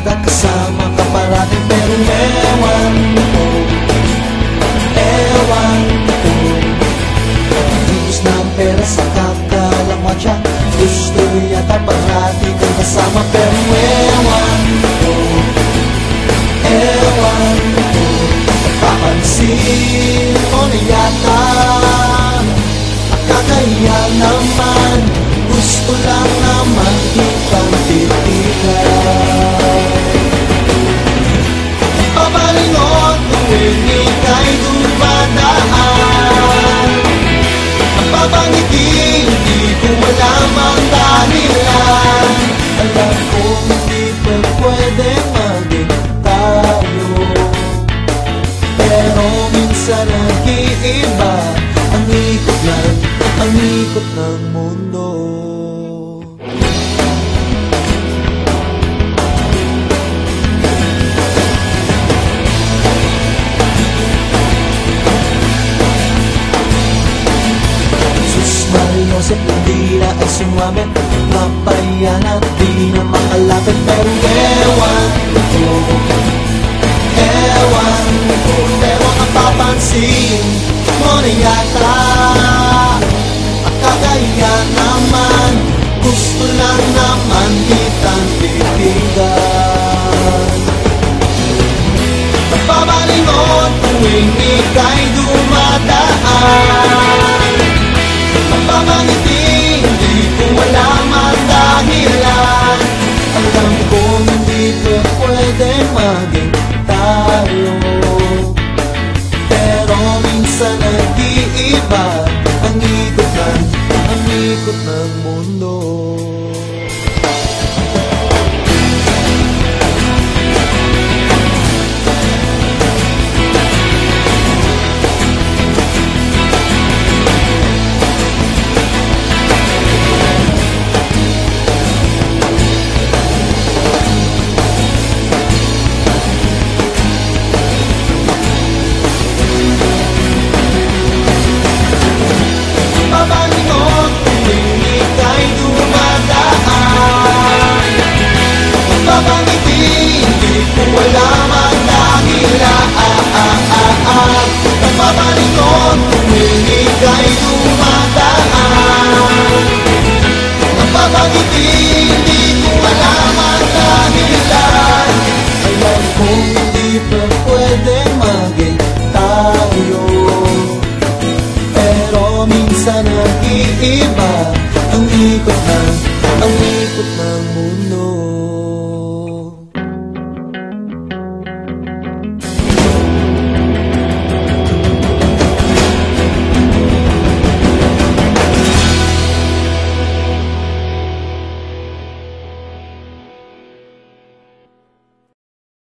At kasama ka parati Pero ewan ko. Ewan ko. Pagkilos ng pera sa kakalamadya Gusto yata parati kang kasama Pero ewan ko. Ewan ko. Papansin ko na yata. Nakakaya naman. Ikot ng mundo. Sus Mario sa pindira ay sumabit Papaya na di na makalapit Pero ewan ko. Ewan ko Pero ang papansin. Mo na yata Lang naman kitang mundo dumadaan Ang papangiti, hindi ko alam ang dahilan Alam kong hindi pa pwede maging tayo pero minsan nag-iiba Ang ikot ng